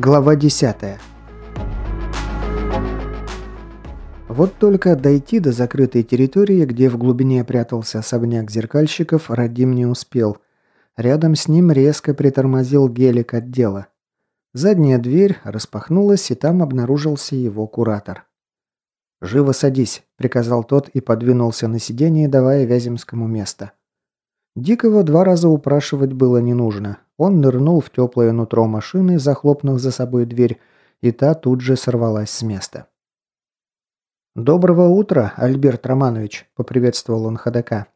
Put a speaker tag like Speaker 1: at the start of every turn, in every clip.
Speaker 1: Глава 10. Вот только дойти до закрытой территории, где в глубине прятался особняк зеркальщиков, Радим не успел. Рядом с ним резко притормозил гелик отдела. Задняя дверь распахнулась, и там обнаружился его куратор. «Живо садись», – приказал тот и подвинулся на сиденье, давая Вяземскому место. Дикого два раза упрашивать было не нужно. Он нырнул в теплое нутро машины, захлопнув за собой дверь, и та тут же сорвалась с места. «Доброго утра, Альберт Романович», – поприветствовал он ходока.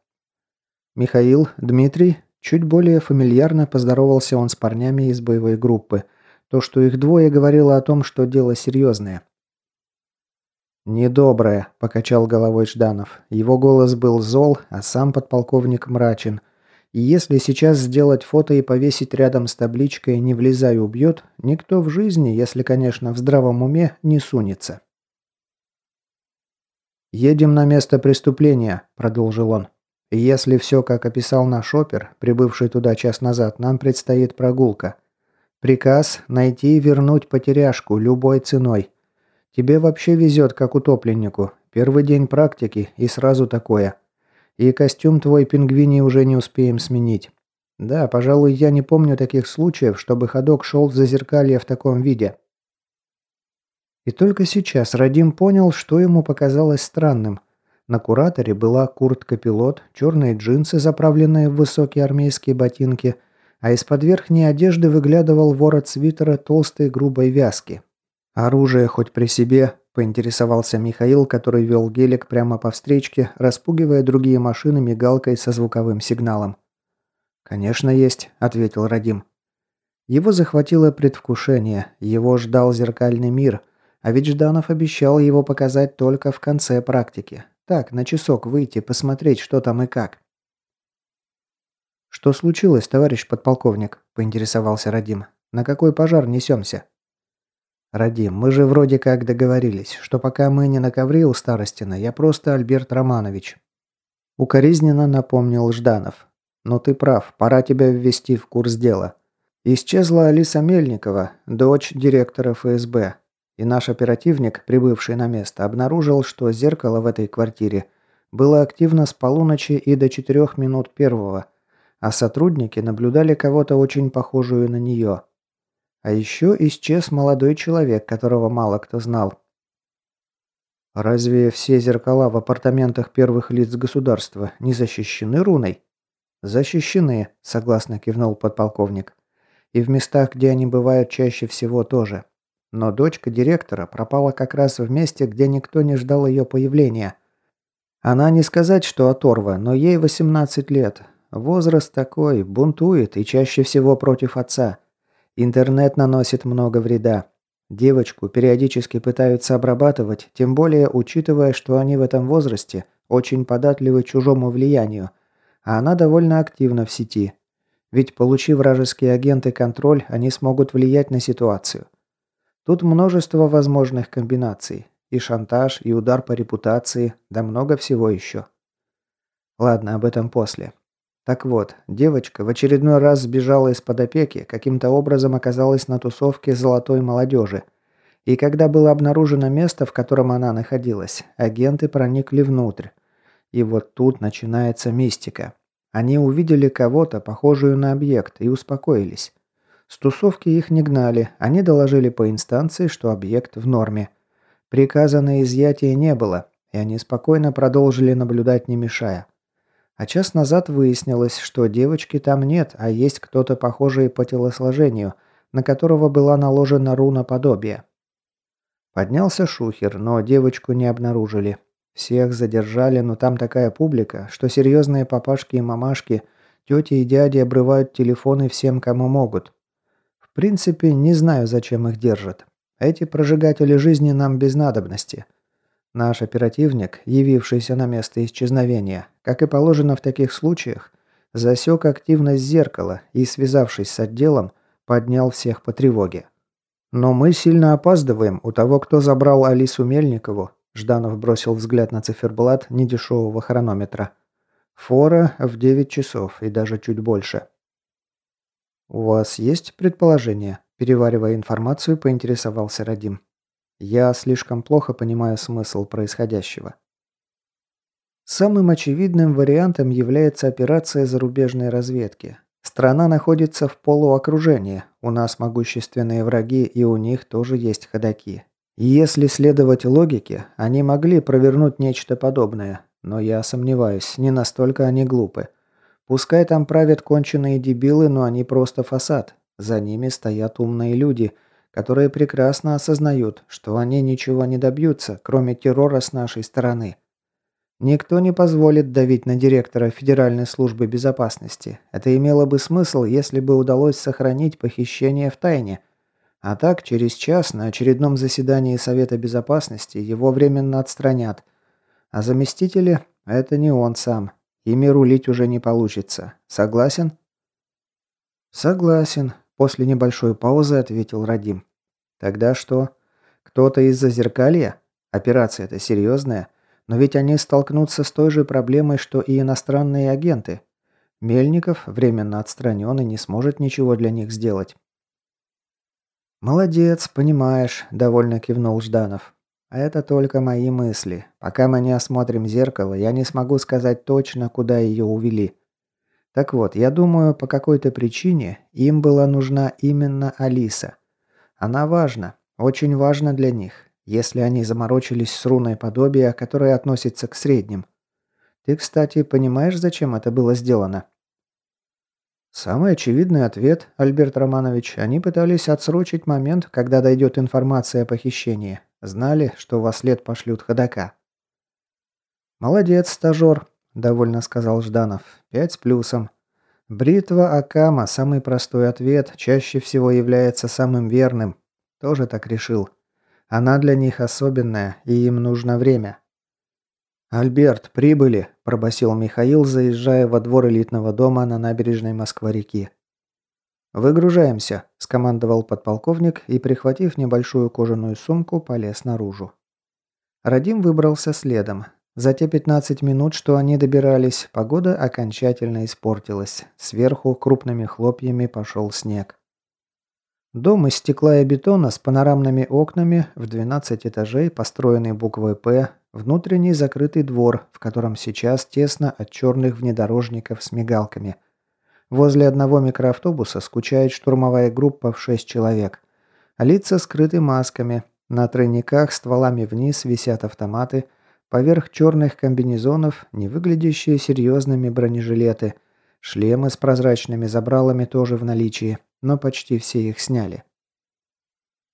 Speaker 1: «Михаил, Дмитрий», чуть более фамильярно поздоровался он с парнями из боевой группы. То, что их двое, говорило о том, что дело серьезное. «Недоброе», – покачал головой Жданов. Его голос был зол, а сам подполковник мрачен – и если сейчас сделать фото и повесить рядом с табличкой «Не влезай, убьет», никто в жизни, если, конечно, в здравом уме, не сунется. «Едем на место преступления», – продолжил он. «Если все, как описал наш опер, прибывший туда час назад, нам предстоит прогулка. Приказ – найти и вернуть потеряшку любой ценой. Тебе вообще везет, как утопленнику. Первый день практики и сразу такое. И костюм твой пингвиний уже не успеем сменить. Да, пожалуй, я не помню таких случаев, чтобы ходок шел в зазеркалье в таком виде. И только сейчас Радим понял, что ему показалось странным. На кураторе была куртка-пилот, черные джинсы, заправленные в высокие армейские ботинки, а из-под верхней одежды выглядывал ворот свитера толстой грубой вязки. Оружие хоть при себе, Поинтересовался Михаил, который вел гелик прямо по встречке, распугивая другие машины мигалкой со звуковым сигналом. «Конечно есть», — ответил Радим. Его захватило предвкушение, его ждал зеркальный мир, а ведь Жданов обещал его показать только в конце практики. Так, на часок выйти, посмотреть, что там и как. «Что случилось, товарищ подполковник?» – поинтересовался Радим. «На какой пожар несемся?» «Радим, мы же вроде как договорились, что пока мы не на ковре у Старостина, я просто Альберт Романович». Укоризненно напомнил Жданов. «Но ты прав, пора тебя ввести в курс дела. Исчезла Алиса Мельникова, дочь директора ФСБ. И наш оперативник, прибывший на место, обнаружил, что зеркало в этой квартире было активно с полуночи и до четырех минут первого, а сотрудники наблюдали кого-то очень похожую на нее». А еще исчез молодой человек, которого мало кто знал. Разве все зеркала в апартаментах первых лиц государства не защищены руной? Защищены, согласно кивнул подполковник. И в местах, где они бывают чаще всего тоже. Но дочка директора пропала как раз в месте, где никто не ждал ее появления. Она не сказать, что оторва, но ей 18 лет. Возраст такой, бунтует и чаще всего против отца. Интернет наносит много вреда. Девочку периодически пытаются обрабатывать, тем более учитывая, что они в этом возрасте очень податливы чужому влиянию, а она довольно активна в сети. Ведь получив вражеские агенты контроль, они смогут влиять на ситуацию. Тут множество возможных комбинаций. И шантаж, и удар по репутации, да много всего еще. Ладно, об этом после. Так вот, девочка в очередной раз сбежала из-под опеки, каким-то образом оказалась на тусовке золотой молодежи. И когда было обнаружено место, в котором она находилась, агенты проникли внутрь. И вот тут начинается мистика. Они увидели кого-то, похожую на объект, и успокоились. С тусовки их не гнали, они доложили по инстанции, что объект в норме. Приказа на изъятие не было, и они спокойно продолжили наблюдать, не мешая. А час назад выяснилось, что девочки там нет, а есть кто-то похожий по телосложению, на которого была наложена руна подобия. Поднялся шухер, но девочку не обнаружили. Всех задержали, но там такая публика, что серьезные папашки и мамашки, тети и дяди обрывают телефоны всем, кому могут. В принципе, не знаю, зачем их держат. Эти прожигатели жизни нам без надобности. Наш оперативник, явившийся на место исчезновения, как и положено в таких случаях, засек активность зеркала и, связавшись с отделом, поднял всех по тревоге. Но мы сильно опаздываем. У того, кто забрал Алису Мельникову, Жданов бросил взгляд на циферблат недешевого хронометра. Фора в 9 часов и даже чуть больше. «У вас есть предположение?» Переваривая информацию, поинтересовался Радим. Я слишком плохо понимаю смысл происходящего. Самым очевидным вариантом является операция зарубежной разведки. Страна находится в полуокружении, у нас могущественные враги и у них тоже есть ходаки. Если следовать логике, они могли провернуть нечто подобное, но я сомневаюсь, не настолько они глупы. Пускай там правят конченые дебилы, но они просто фасад. За ними стоят умные люди, которые прекрасно осознают, что они ничего не добьются, кроме террора с нашей стороны. Никто не позволит давить на директора Федеральной службы безопасности. Это имело бы смысл, если бы удалось сохранить похищение в тайне. А так, через час на очередном заседании Совета Безопасности его временно отстранят. А заместители – это не он сам. Ими рулить уже не получится. Согласен? Согласен, после небольшой паузы ответил Радим. Тогда что? Кто-то из Зазеркалья? Операция-то серьезная. Но ведь они столкнутся с той же проблемой, что и иностранные агенты. Мельников, временно отстранен и не сможет ничего для них сделать. «Молодец, понимаешь», – довольно кивнул Жданов. «А это только мои мысли. Пока мы не осмотрим зеркало, я не смогу сказать точно, куда ее увели. Так вот, я думаю, по какой-то причине им была нужна именно Алиса. Она важна, очень важна для них если они заморочились с руной подобия, которое относится к средним. Ты, кстати, понимаешь, зачем это было сделано? Самый очевидный ответ, Альберт Романович, они пытались отсрочить момент, когда дойдет информация о похищении. Знали, что во след пошлют ходока. «Молодец, стажер», – довольно сказал Жданов. «Пять с плюсом. Бритва Акама – самый простой ответ, чаще всего является самым верным. Тоже так решил. Она для них особенная, и им нужно время. «Альберт, прибыли!» – пробасил Михаил, заезжая во двор элитного дома на набережной Москва-реки. «Выгружаемся», – скомандовал подполковник и, прихватив небольшую кожаную сумку, полез наружу. Радим выбрался следом. За те 15 минут, что они добирались, погода окончательно испортилась. Сверху крупными хлопьями пошел снег. Дом из стекла и бетона с панорамными окнами в 12 этажей, построенный буквой «П», внутренний закрытый двор, в котором сейчас тесно от черных внедорожников с мигалками. Возле одного микроавтобуса скучает штурмовая группа в 6 человек. Лица скрыты масками, на тройниках стволами вниз висят автоматы, поверх черных комбинезонов не выглядящие серьезными бронежилеты, шлемы с прозрачными забралами тоже в наличии, но почти все их сняли.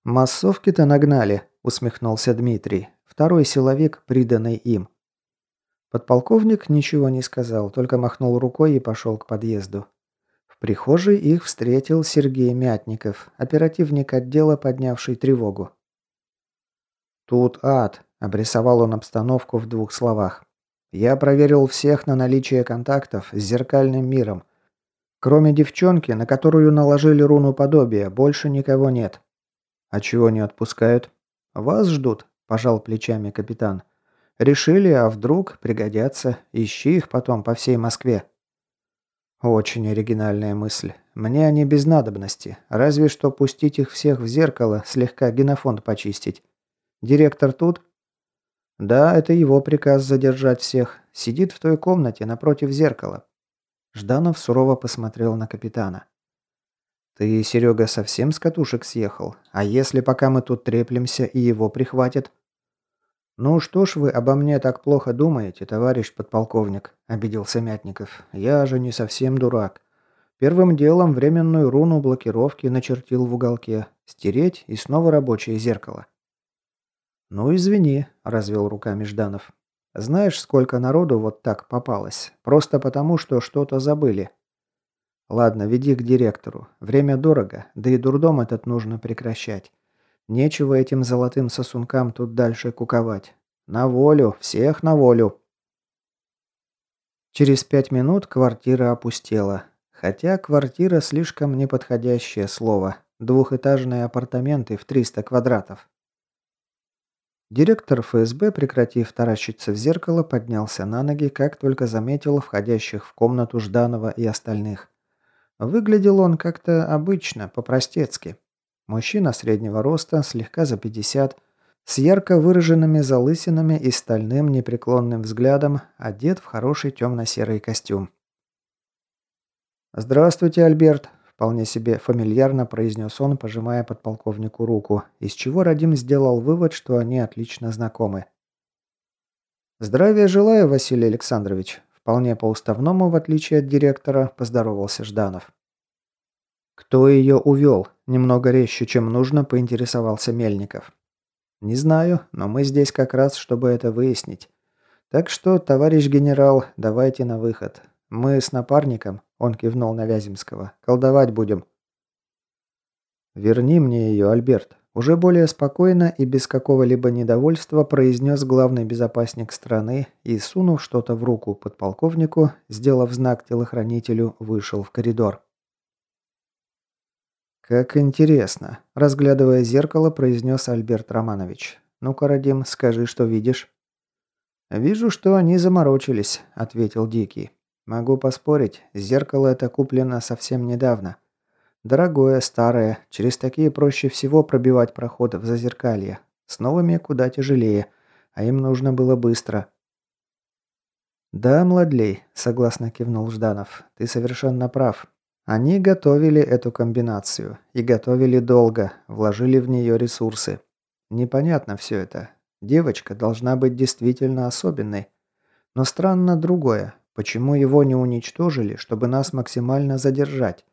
Speaker 1: «Массовки-то нагнали», – усмехнулся Дмитрий, второй силовик, приданный им. Подполковник ничего не сказал, только махнул рукой и пошел к подъезду. В прихожей их встретил Сергей Мятников, оперативник отдела, поднявший тревогу. «Тут ад», – обрисовал он обстановку в двух словах. «Я проверил всех на наличие контактов с зеркальным миром. Кроме девчонки, на которую наложили руну подобия, больше никого нет. А чего не отпускают? Вас ждут, пожал плечами капитан. Решили, а вдруг пригодятся, ищи их потом по всей Москве. Очень оригинальная мысль. Мне они без надобности, разве что пустить их всех в зеркало, слегка генофонд почистить. Директор тут? Да, это его приказ задержать всех. Сидит в той комнате напротив зеркала. Жданов сурово посмотрел на капитана. «Ты, Серега, совсем с катушек съехал? А если пока мы тут треплемся и его прихватят?» «Ну что ж вы обо мне так плохо думаете, товарищ подполковник?» – обиделся Мятников. «Я же не совсем дурак. Первым делом временную руну блокировки начертил в уголке. Стереть и снова рабочее зеркало». «Ну, извини», – развел руками Жданов. Знаешь, сколько народу вот так попалось? Просто потому, что что-то забыли. Ладно, веди к директору. Время дорого, да и дурдом этот нужно прекращать. Нечего этим золотым сосункам тут дальше куковать. На волю, всех на волю. Через пять минут квартира опустела. Хотя квартира слишком неподходящее слово. Двухэтажные апартаменты в 300 квадратов. Директор ФСБ, прекратив таращиться в зеркало, поднялся на ноги, как только заметил входящих в комнату Жданова и остальных. Выглядел он как-то обычно, по-простецки. Мужчина среднего роста, слегка за 50, с ярко выраженными залысинами и стальным непреклонным взглядом, одет в хороший темно-серый костюм. «Здравствуйте, Альберт», – вполне себе фамильярно произнес он, пожимая подполковнику руку, из чего Радим сделал вывод, что они отлично знакомы. «Здравия желаю, Василий Александрович», – вполне по-уставному, в отличие от директора, поздоровался Жданов. «Кто ее увел?» – немного резче, чем нужно, поинтересовался Мельников. «Не знаю, но мы здесь как раз, чтобы это выяснить. Так что, товарищ генерал, давайте на выход. Мы с напарником, он кивнул на Вяземского. «Колдовать будем». «Верни мне ее, Альберт», – уже более спокойно и без какого-либо недовольства произнес главный безопасник страны и, сунув что-то в руку подполковнику, сделав знак телохранителю, вышел в коридор. «Как интересно», – разглядывая зеркало, произнес Альберт Романович. «Ну-ка, Радим, скажи, что видишь». «Вижу, что они заморочились», – ответил Дикий. Могу поспорить, зеркало это куплено совсем недавно. Дорогое, старое, через такие проще всего пробивать проход в зазеркалье. С новыми куда тяжелее, а им нужно было быстро. «Да, Младлей», — согласно кивнул Жданов, — «ты совершенно прав. Они готовили эту комбинацию. И готовили долго, вложили в нее ресурсы. Непонятно все это. Девочка должна быть действительно особенной. Но странно другое. Почему его не уничтожили, чтобы нас максимально задержать?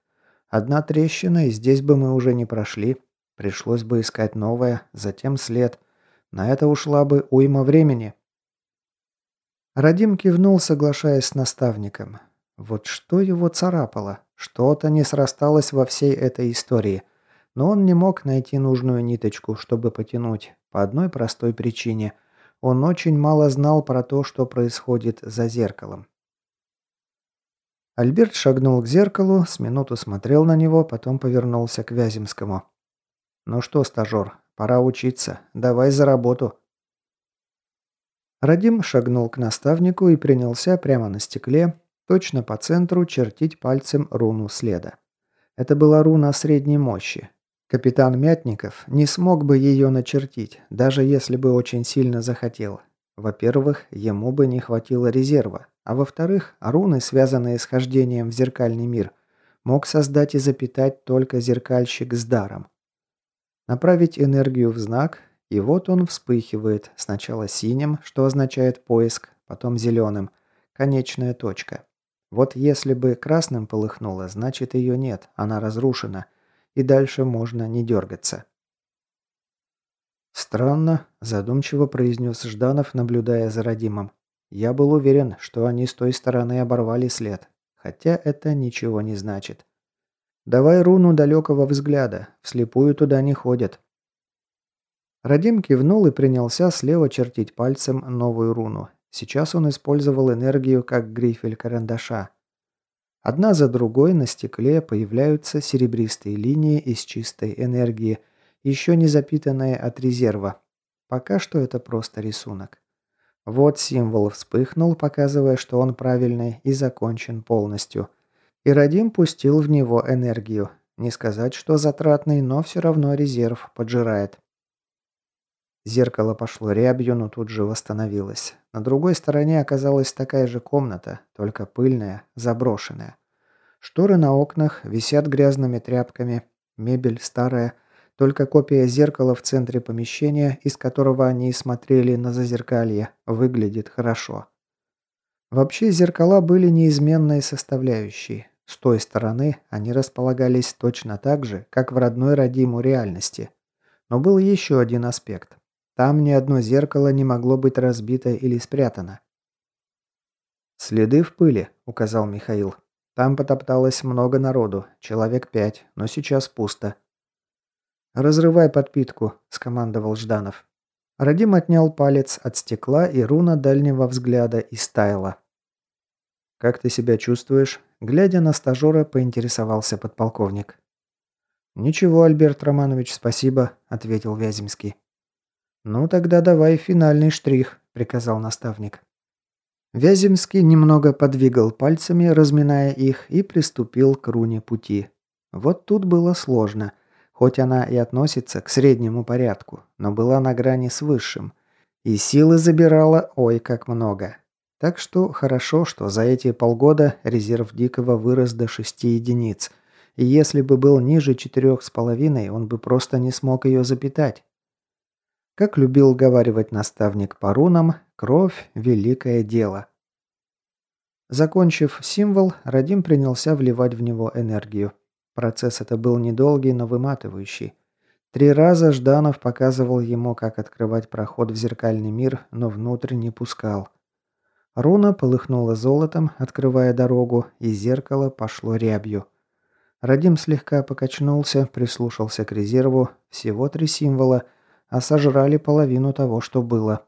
Speaker 1: Одна трещина, и здесь бы мы уже не прошли. Пришлось бы искать новое, затем след. На это ушла бы уйма времени. Радим кивнул, соглашаясь с наставником. Вот что его царапало? Что-то не срасталось во всей этой истории. Но он не мог найти нужную ниточку, чтобы потянуть. По одной простой причине. Он очень мало знал про то, что происходит за зеркалом. Альберт шагнул к зеркалу, с минуту смотрел на него, потом повернулся к Вяземскому. «Ну что, стажер, пора учиться. Давай за работу». Радим шагнул к наставнику и принялся прямо на стекле, точно по центру, чертить пальцем руну следа. Это была руна средней мощи. Капитан Мятников не смог бы ее начертить, даже если бы очень сильно захотел. Во-первых, ему бы не хватило резерва, а во-вторых, руны, связанные с хождением в зеркальный мир, мог создать и запитать только зеркальщик с даром. Направить энергию в знак, и вот он вспыхивает, сначала синим, что означает поиск, потом зеленым, конечная точка. Вот если бы красным полыхнуло, значит ее нет, она разрушена, и дальше можно не дергаться. «Странно», – задумчиво произнес Жданов, наблюдая за Радимом. «Я был уверен, что они с той стороны оборвали след. Хотя это ничего не значит. Давай руну далекого взгляда. Вслепую туда не ходят». Радим кивнул и принялся слева чертить пальцем новую руну. Сейчас он использовал энергию как грифель карандаша. Одна за другой на стекле появляются серебристые линии из чистой энергии – еще не запитанные от резерва. Пока что это просто рисунок. Вот символ вспыхнул, показывая, что он правильный и закончен полностью. И Радим пустил в него энергию. Не сказать, что затратный, но все равно резерв поджирает. Зеркало пошло рябью, но тут же восстановилось. На другой стороне оказалась такая же комната, только пыльная, заброшенная. Шторы на окнах висят грязными тряпками, мебель старая – только копия зеркала в центре помещения, из которого они смотрели на зазеркалье, выглядит хорошо. Вообще зеркала были неизменной составляющей. С той стороны они располагались точно так же, как в родной родиму реальности. Но был еще один аспект. Там ни одно зеркало не могло быть разбито или спрятано. «Следы в пыли», — указал Михаил. «Там потопталось много народу, человек пять, но сейчас пусто. «Разрывай подпитку», – скомандовал Жданов. Радим отнял палец от стекла, и руна дальнего взгляда истаяла. «Как ты себя чувствуешь?» Глядя на стажера, поинтересовался подполковник. «Ничего, Альберт Романович, спасибо», – ответил Вяземский. «Ну тогда давай финальный штрих», – приказал наставник. Вяземский немного подвигал пальцами, разминая их, и приступил к руне пути. Вот тут было сложно – Хоть она и относится к среднему порядку, но была на грани с высшим. И силы забирала ой как много. Так что хорошо, что за эти полгода резерв Дикого вырос до 6 единиц. И если бы был ниже четырех с половиной, он бы просто не смог ее запитать. Как любил говаривать наставник по рунам, кровь – великое дело. Закончив символ, Радим принялся вливать в него энергию. Процесс это был недолгий, но выматывающий. Три раза Жданов показывал ему, как открывать проход в зеркальный мир, но внутрь не пускал. Руна полыхнула золотом, открывая дорогу, и зеркало пошло рябью. Радим слегка покачнулся, прислушался к резерву. Всего три символа, а сожрали половину того, что было.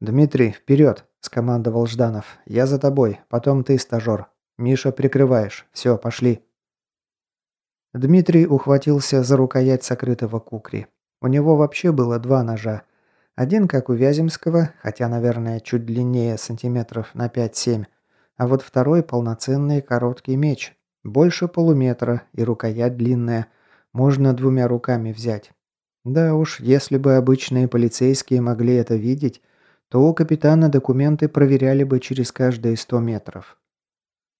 Speaker 1: «Дмитрий, вперед!» – скомандовал Жданов. «Я за тобой, потом ты, стажер. Миша, прикрываешь. Все, пошли!» Дмитрий ухватился за рукоять сокрытого кукри. У него вообще было два ножа. Один, как у Вяземского, хотя, наверное, чуть длиннее сантиметров на 5-7, а вот второй полноценный короткий меч, больше полуметра и рукоять длинная, можно двумя руками взять. Да уж, если бы обычные полицейские могли это видеть, то у капитана документы проверяли бы через каждые 100 метров.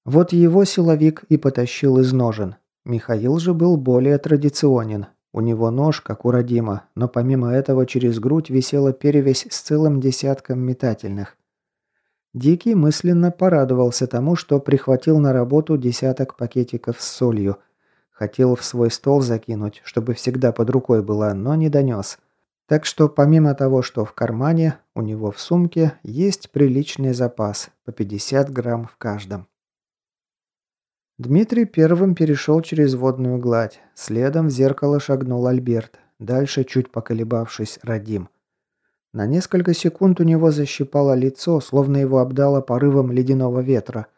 Speaker 1: Вот его силовик и потащил из ножен, Михаил же был более традиционен. У него нож, как у Родима, но помимо этого через грудь висела перевязь с целым десятком метательных. Дикий мысленно порадовался тому, что прихватил на работу десяток пакетиков с солью. Хотел в свой стол закинуть, чтобы всегда под рукой была, но не донес. Так что помимо того, что в кармане, у него в сумке есть приличный запас, по 50 грамм в каждом. Дмитрий первым перешел через водную гладь. Следом в зеркало шагнул Альберт. Дальше, чуть поколебавшись, Радим. На несколько секунд у него защипало лицо, словно его обдало порывом ледяного ветра.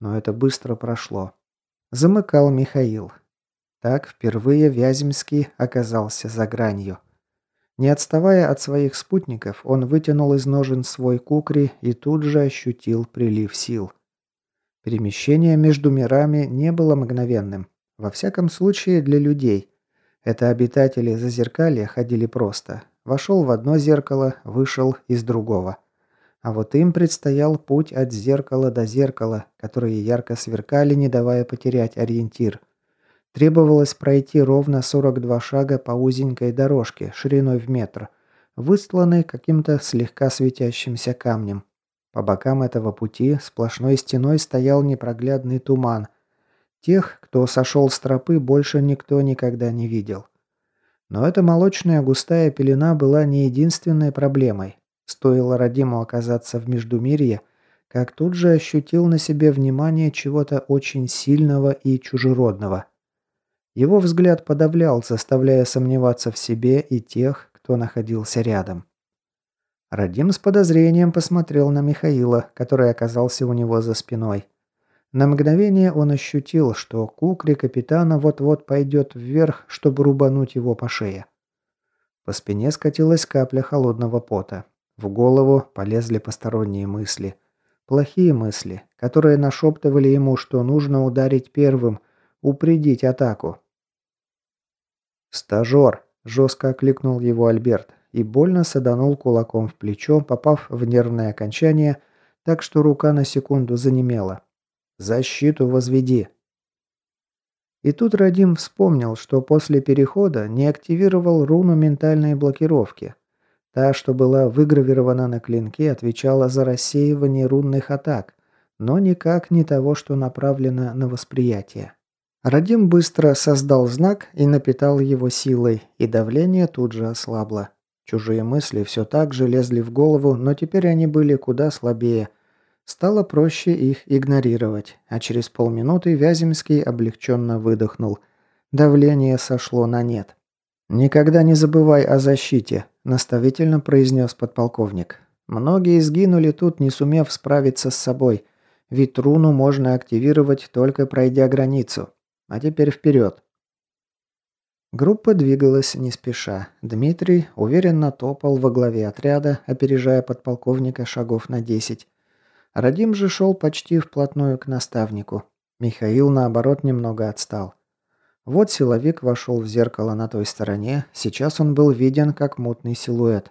Speaker 1: Но это быстро прошло. Замыкал Михаил. Так впервые Вяземский оказался за гранью. Не отставая от своих спутников, он вытянул из ножен свой кукри и тут же ощутил прилив сил. Перемещение между мирами не было мгновенным. Во всяком случае, для людей. Это обитатели Зазеркалья ходили просто. Вошел в одно зеркало, вышел из другого. А вот им предстоял путь от зеркала до зеркала, которые ярко сверкали, не давая потерять ориентир. Требовалось пройти ровно 42 шага по узенькой дорожке, шириной в метр, выстланной каким-то слегка светящимся камнем. По бокам этого пути сплошной стеной стоял непроглядный туман. Тех, кто сошел с тропы, больше никто никогда не видел. Но эта молочная густая пелена была не единственной проблемой. Стоило Радиму оказаться в Междумирье, как тут же ощутил на себе внимание чего-то очень сильного и чужеродного. Его взгляд подавлял, заставляя сомневаться в себе и тех, кто находился рядом. Радим с подозрением посмотрел на Михаила, который оказался у него за спиной. На мгновение он ощутил, что кукри капитана вот-вот пойдет вверх, чтобы рубануть его по шее. По спине скатилась капля холодного пота. В голову полезли посторонние мысли. Плохие мысли, которые нашептывали ему, что нужно ударить первым, упредить атаку. «Стажер!» – жестко окликнул его Альберт и больно саданул кулаком в плечо, попав в нервное окончание, так что рука на секунду занемела. «Защиту возведи!» И тут Радим вспомнил, что после перехода не активировал руну ментальной блокировки. Та, что была выгравирована на клинке, отвечала за рассеивание рунных атак, но никак не того, что направлено на восприятие. Радим быстро создал знак и напитал его силой, и давление тут же ослабло. Чужие мысли все так же лезли в голову, но теперь они были куда слабее. Стало проще их игнорировать, а через полминуты Вяземский облегченно выдохнул. Давление сошло на нет. «Никогда не забывай о защите», – наставительно произнес подполковник. «Многие сгинули тут, не сумев справиться с собой. Ведь руну можно активировать, только пройдя границу. А теперь вперед. Группа двигалась не спеша. Дмитрий уверенно топал во главе отряда, опережая подполковника шагов на 10. Радим же шел почти вплотную к наставнику. Михаил, наоборот, немного отстал. Вот силовик вошел в зеркало на той стороне, сейчас он был виден как мутный силуэт.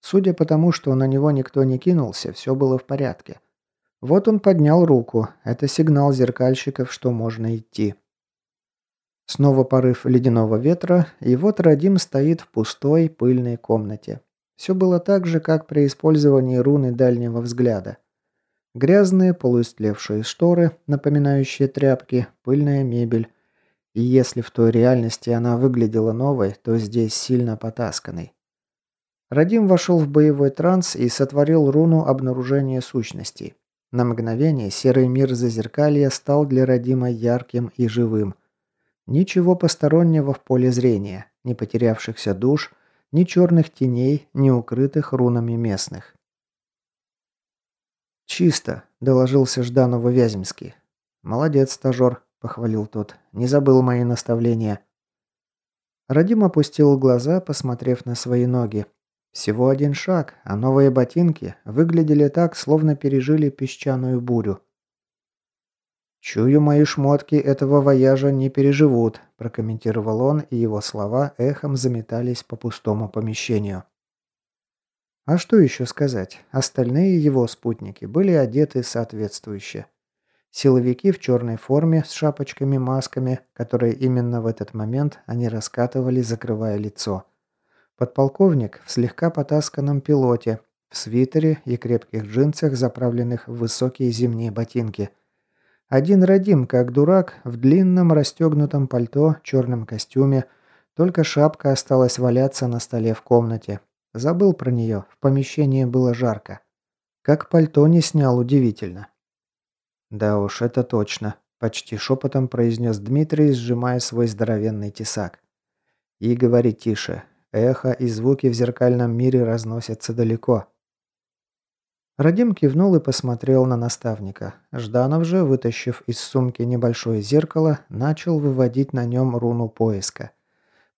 Speaker 1: Судя по тому, что на него никто не кинулся, все было в порядке. Вот он поднял руку, это сигнал зеркальщиков, что можно идти. Снова порыв ледяного ветра, и вот Радим стоит в пустой, пыльной комнате. Все было так же, как при использовании руны дальнего взгляда. Грязные, полуистлевшие шторы, напоминающие тряпки, пыльная мебель. И если в той реальности она выглядела новой, то здесь сильно потасканной. Радим вошел в боевой транс и сотворил руну обнаружения сущностей. На мгновение серый мир зазеркалья стал для Радима ярким и живым. Ничего постороннего в поле зрения, ни потерявшихся душ, ни черных теней, ни укрытых рунами местных. «Чисто», – доложился Жданову Вяземский. «Молодец, стажер», – похвалил тот. «Не забыл мои наставления». Радим опустил глаза, посмотрев на свои ноги. Всего один шаг, а новые ботинки выглядели так, словно пережили песчаную бурю. «Чую, мои шмотки этого вояжа не переживут», – прокомментировал он, и его слова эхом заметались по пустому помещению. А что еще сказать? Остальные его спутники были одеты соответствующе. Силовики в черной форме с шапочками-масками, которые именно в этот момент они раскатывали, закрывая лицо. Подполковник в слегка потасканном пилоте, в свитере и крепких джинсах, заправленных в высокие зимние ботинки. Один родим, как дурак, в длинном расстегнутом пальто, черном костюме, только шапка осталась валяться на столе в комнате, Забыл про нее, в помещении было жарко. Как пальто не снял, удивительно. «Да уж, это точно», – почти шепотом произнес Дмитрий, сжимая свой здоровенный тесак. «И говори тише. Эхо и звуки в зеркальном мире разносятся далеко». Радим кивнул и посмотрел на наставника. Жданов же, вытащив из сумки небольшое зеркало, начал выводить на нем руну поиска –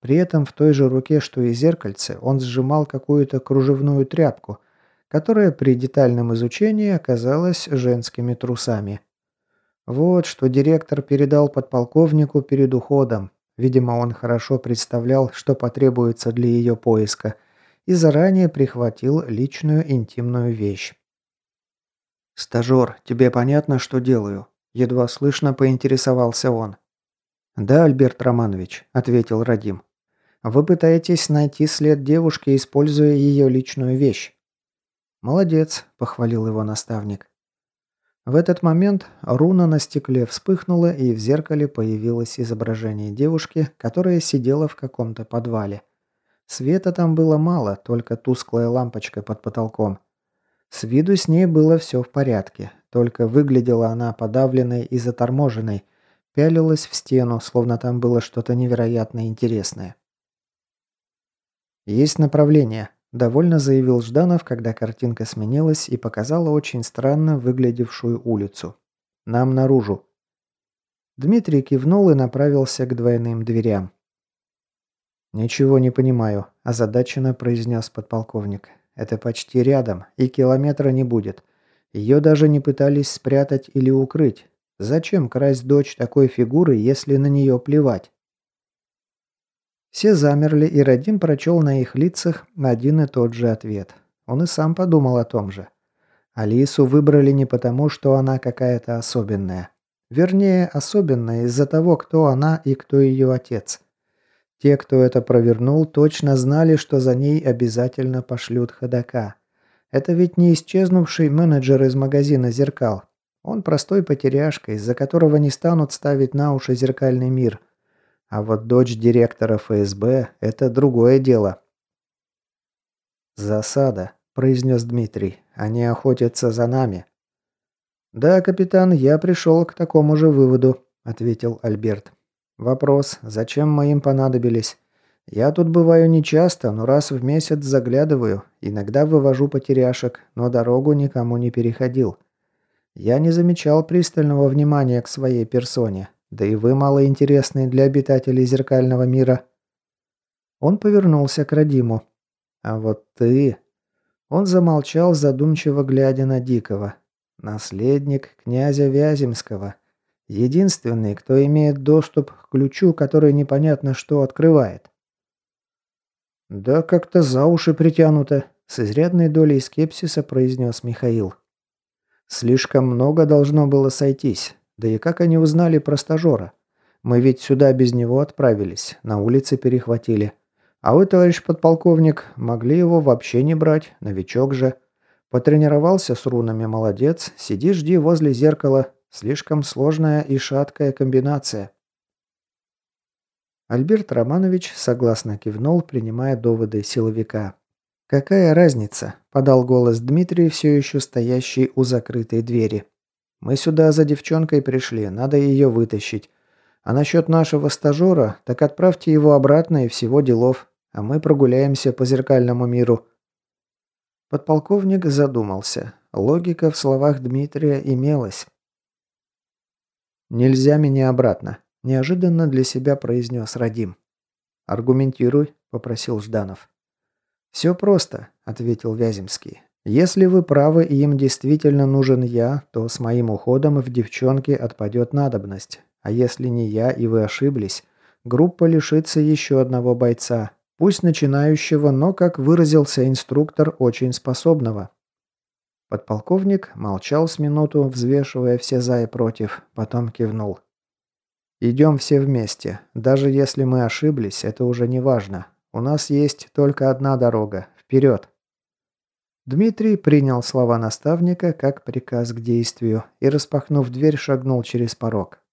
Speaker 1: при этом в той же руке, что и зеркальце, он сжимал какую-то кружевную тряпку, которая при детальном изучении оказалась женскими трусами. Вот что директор передал подполковнику перед уходом. Видимо, он хорошо представлял, что потребуется для ее поиска, и заранее прихватил личную интимную вещь. «Стажер, тебе понятно, что делаю?» Едва слышно поинтересовался он. «Да, Альберт Романович», — ответил Радим. Вы пытаетесь найти след девушки, используя ее личную вещь. Молодец, похвалил его наставник. В этот момент руна на стекле вспыхнула, и в зеркале появилось изображение девушки, которая сидела в каком-то подвале. Света там было мало, только тусклая лампочка под потолком. С виду с ней было все в порядке, только выглядела она подавленной и заторможенной, пялилась в стену, словно там было что-то невероятно интересное. «Есть направление», – довольно заявил Жданов, когда картинка сменилась и показала очень странно выглядевшую улицу. «Нам наружу». Дмитрий кивнул и направился к двойным дверям. «Ничего не понимаю», – озадаченно произнес подполковник. «Это почти рядом, и километра не будет. Ее даже не пытались спрятать или укрыть. Зачем красть дочь такой фигуры, если на нее плевать?» Все замерли, и Радим прочел на их лицах один и тот же ответ. Он и сам подумал о том же. Алису выбрали не потому, что она какая-то особенная. Вернее, особенная из-за того, кто она и кто ее отец. Те, кто это провернул, точно знали, что за ней обязательно пошлют ходока. Это ведь не исчезнувший менеджер из магазина «Зеркал». Он простой потеряшка, из-за которого не станут ставить на уши зеркальный мир – а вот дочь директора ФСБ – это другое дело. «Засада», – произнес Дмитрий. «Они охотятся за нами». «Да, капитан, я пришел к такому же выводу», – ответил Альберт. «Вопрос, зачем мы им понадобились? Я тут бываю нечасто, но раз в месяц заглядываю, иногда вывожу потеряшек, но дорогу никому не переходил. Я не замечал пристального внимания к своей персоне, да и вы малоинтересны для обитателей зеркального мира». Он повернулся к Радиму. «А вот ты...» Он замолчал, задумчиво глядя на Дикого. «Наследник князя Вяземского. Единственный, кто имеет доступ к ключу, который непонятно что открывает. «Да как-то за уши притянуто», – с изрядной долей скепсиса произнес Михаил. «Слишком много должно было сойтись. Да и как они узнали про стажера? Мы ведь сюда без него отправились, на улице перехватили. А вы, товарищ подполковник, могли его вообще не брать, новичок же. Потренировался с рунами, молодец. Сиди, жди возле зеркала. Слишком сложная и шаткая комбинация. Альберт Романович согласно кивнул, принимая доводы силовика. «Какая разница?» – подал голос Дмитрий, все еще стоящий у закрытой двери. «Мы сюда за девчонкой пришли, надо ее вытащить. А насчет нашего стажера, так отправьте его обратно и всего делов а мы прогуляемся по зеркальному миру». Подполковник задумался. Логика в словах Дмитрия имелась. «Нельзя меня обратно», – неожиданно для себя произнес Радим. «Аргументируй», – попросил Жданов. «Все просто», – ответил Вяземский. «Если вы правы и им действительно нужен я, то с моим уходом в девчонке отпадет надобность. А если не я и вы ошиблись, группа лишится еще одного бойца, Пусть начинающего, но, как выразился инструктор, очень способного. Подполковник молчал с минуту, взвешивая все за и против, потом кивнул. «Идем все вместе. Даже если мы ошиблись, это уже не важно. У нас есть только одна дорога. Вперед!» Дмитрий принял слова наставника как приказ к действию и, распахнув дверь, шагнул через порог.